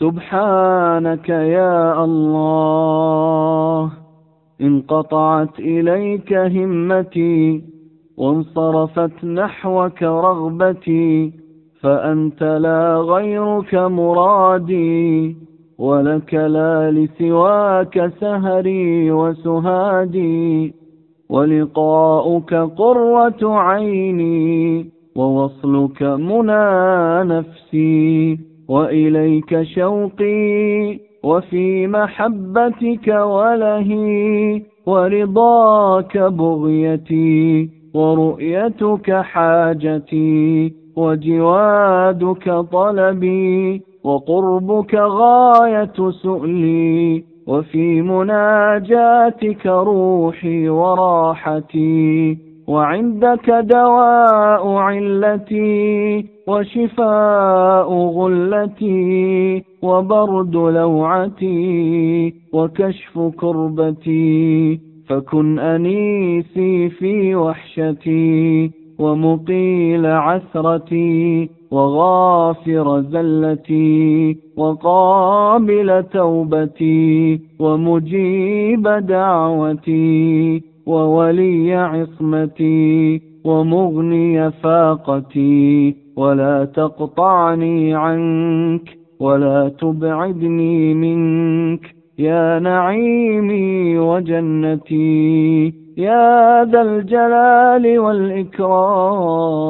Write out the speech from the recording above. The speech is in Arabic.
سبحانك يا الله انقطعت إليك همتي وانصرفت نحوك رغبتي فأنت لا غيرك مرادي ولك لا لسواك سهري وسهادي ولقاؤك قرة عيني ووصلك منى نفسي. وإليك شوقي وفي محبتك ولهي ورضاك بغيتي ورؤيتك حاجتي وجوادك طلبي وقربك غاية سؤلي وفي مناجاتك روحي وراحتي وعندك دواء علتي وشفاء غلتي وبرد لوعتي وكشف كربتي فكن أنيسي في وحشتي ومقيل عثرتي وغافر زلتي وقابل توبتي ومجيب دعوتي وولي عصمتي ومغني فاقتي ولا تقطعني عنك ولا تبعدني منك يا نعيمي وجنتي يا ذا الجلال والإكرام